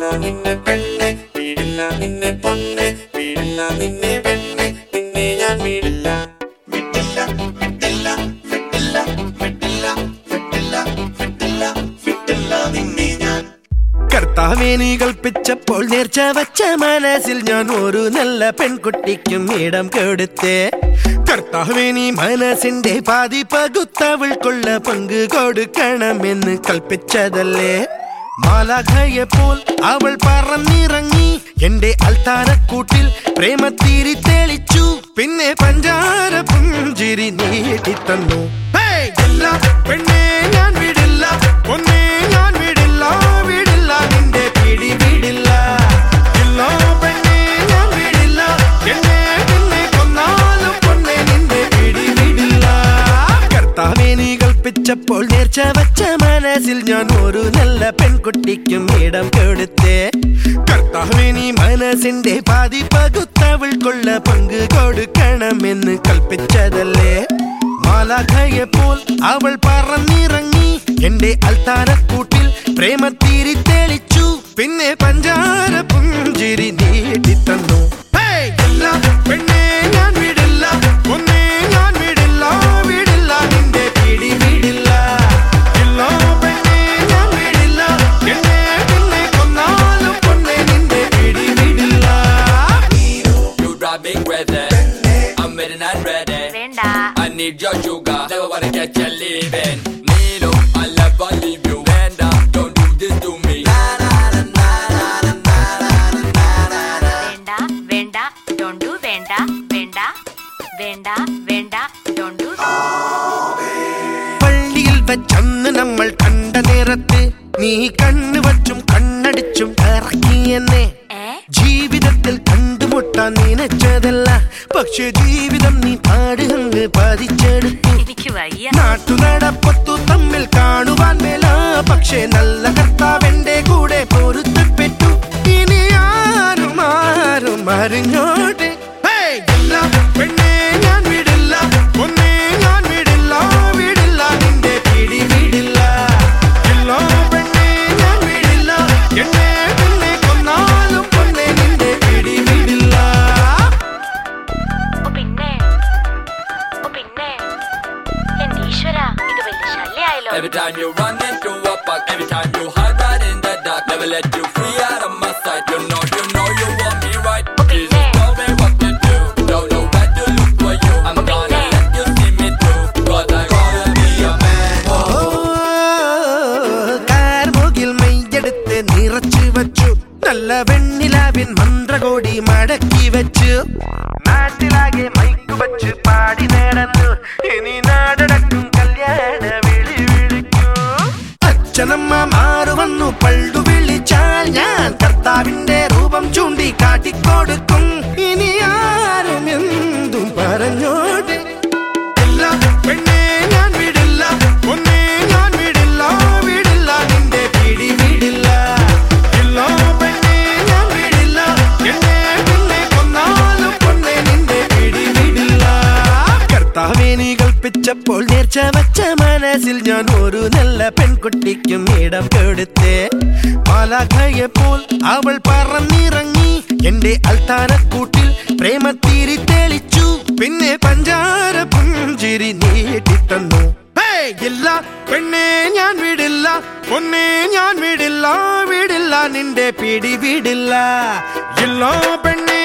വീടില്ല നിന്നെ പെണ്ണെ. വീടില്ല നിന്നെ പൊന്നെ. വീടില്ല നിന്നെ പെണ്ണെ. നിന്നെ ഞാൻ വീടില്ല. വിട്ടില്ല വിട്ടില്ല വിട്ടില്ല വിട്ടില്ല വിട്ടില്ല വിട്ടില്ല വിട്ടില്ല നിന്നെ ഞാൻ. കർത്താവേ നീ കൽപ്പിച്ചപ്പോൾ നേർച്ച വച്ച മനസ്സിൽ ഞാൻ ഒരു നല്ല പെൺകുട്ടിക്കും ഇടം കൊടുത്തേ. കർത്താവേ നീ മനസ്സിന്റെ പാതി പകുത്തവൾക്കുള്ള പങ്ക് കൊടുക്കണമെന്ന് കൽപ്പിച്ചതല്ലേ. മാലാഖയെ പോൽ അവൾ പറന്നിറങ്ങി എന്റെ അൽത്താരക്കൂട്ടിൽ പ്രേമത്തിരി തെളിച്ചു. പിന്നെ പഞ്ചാര പുഞ്ചിരി നീട്ടിത്തന്നു എല്ലാ പെണ്ണേ കൽപ്പിച്ചപ്പോൾ നേർച്ച വെച്ച മനസ്സിൽ ഞാൻ ഒരു നല്ല പെൺകുട്ടിക്കും ഇടം കൊടുത്തേ. കർത്താവിനി മനസ്സിന്റെ പാതി പകുത്തവൾക്കുള്ള പങ്ക് കൊടുക്കണമെന്ന് കൽപ്പിച്ചതല്ലേ. മാലാഖയെ പോൽ അവൾ പറന്നിറങ്ങി എന്റെ അൽത്താരക്കൂട്ടിൽ പ്രേമത്തിരി തെളിച്ചു. പിന്നെ പഞ്ചാര പുഞ്ചിരി നീട്ടിത്തന്നു! ഇല്ല, പെണ്ണേ. Need your sugar. Never wanna get you leaving. Nino, I'll never leave you. Vanda, don't do this to me. വേണ്ട വേണ്ട ഡോണ്ടു വേണ്ട വേണ്ട വേണ്ട വേണ്ട ഡോണ്ടു പള്ളിയിൽ വെച്ചന്ന് നമ്മൾ കണ്ട നേരത്ത് നീ കണ്ണു വച്ചും കണ്ണടിച്ചും ഇറക്കിയെന്നെ ജീവിതത്തിൽ കണ്ടുമുട്ടാൻ നനച്ചതല്ല പക്ഷെ ജീവിതം നീ പാടുകൾ പതിച്ചെടുത്തു. എനിക്ക് വയ്യ. നാട്ടുനടപ്പത്തു തമ്മിൽ കാണുവാൻ മേല. പക്ഷെ നല്ല കർത്താവെന്റെ കൂടെ പൊരുത്തപ്പെട്ടു. ഇനി ആരും ആരും അറിഞ്ഞോട്ടെ Every time you run into a park, every time you hide right in the dark, never let you free out of my sight. You know, you know you want me right. Jesus told me what to do. Don't know where to look for you. I'm gonna let you see me through. Cause I wanna be a man. കാർമുകിൽ മെയ്യെടുത്ത് നിറച്ചു വച്ചു നല്ല വെണ്ണിലാവിൻ മന്ത്രകോടി മടക്കി വെച്ചു നാട്ടിലാകെ mic വച്ച് പാടി നേടന്നു ഇനി നാടടക്കും കൽപ്പിച്ചപ്പോൾ നേർച്ച വച്ച മനസ്സിൽ ഞാൻ ഒരു നല്ല പെൺകുട്ടിക്കും ഇടം കൊടുത്തേ മാലാഖയെ പോൽ അവൾ പറന്നിറങ്ങി എന്റെ അൽത്താരക്കൂട്ടിൽ പ്രേമത്തിരി തെളിച്ചു. പിന്നെ പഞ്ചാര പുഞ്ചിരി നീട്ടിത്തന്നു! ഇല്ല ഞാൻ വിടില്ല ഒന്നേ ഞാൻ വിടില്ല വിടില്ല നിന്റെ പിടി വിടില്ല. ഇല്ല പെണ്ണേ